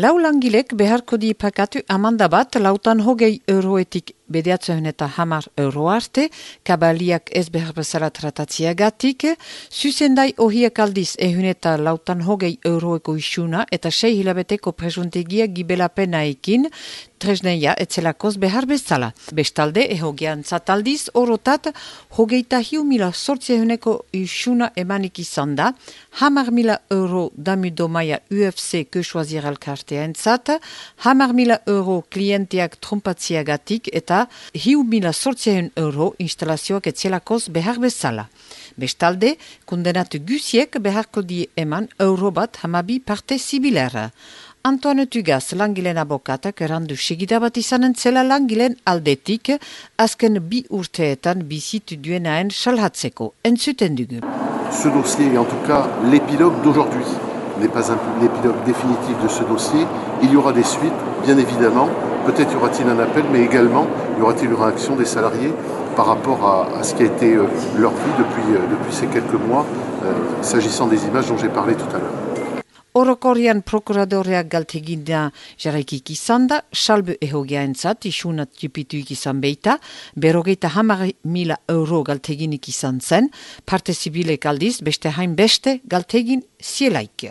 Lau langilek beharko di pakatu amanda bat lautan hogei euroetik bedeatzen eta hamar euro arte, kabaliak ez behar bezala tratatziagatik, zuzendai ohiak aldiz ehun eta lautan hogei euroeko isuna eta sei hilabeteko presuntegia gibelapena ekin, tresneia etzelakoz behar bezala. Bestalde, ehogean zataldiz, orotat, hogeita hiu mila sortzehuneko isuna emanik izan da, hamar mila euro damu domaia UFC kösuazir alkartea entzat, hamar mila euro klienteak trompatziagatik eta hiu mila sortzehen euro instalazioak etzelakoz behar bezala. Bestalde, kundenatu gusiek beharko di eman euro bat hamabi parte zibilera. Antoine Tugaz langilen abokatak errandu segida bat izanen zela langilen aldetik azken bi urteetan bizitu duenaen salhatzeko. Entzuten dugu. Ce dossier en tout cas l'épilogue d'aujourd'hui. N'est pas l'épilogue définitif de ce dossier. Il y aura des suites, bien évidemment. Peut-être y aura-t-il un appel, mais également y aura-t-il une réaction des salariés par rapport à, à ce qui a été euh, leur vie depuis, euh, depuis ces quelques mois, euh, s'agissant des images dont j'ai parlé tout à l'heure. Orokorian prokuradoreak galtegina jarraikik izan da, salbe ehogeaentzat isuna tipituik izan beita, berogeita hamar mila euro galteginik izan zen, parte zibilek aldiz beste hain beste galtegin zielaik.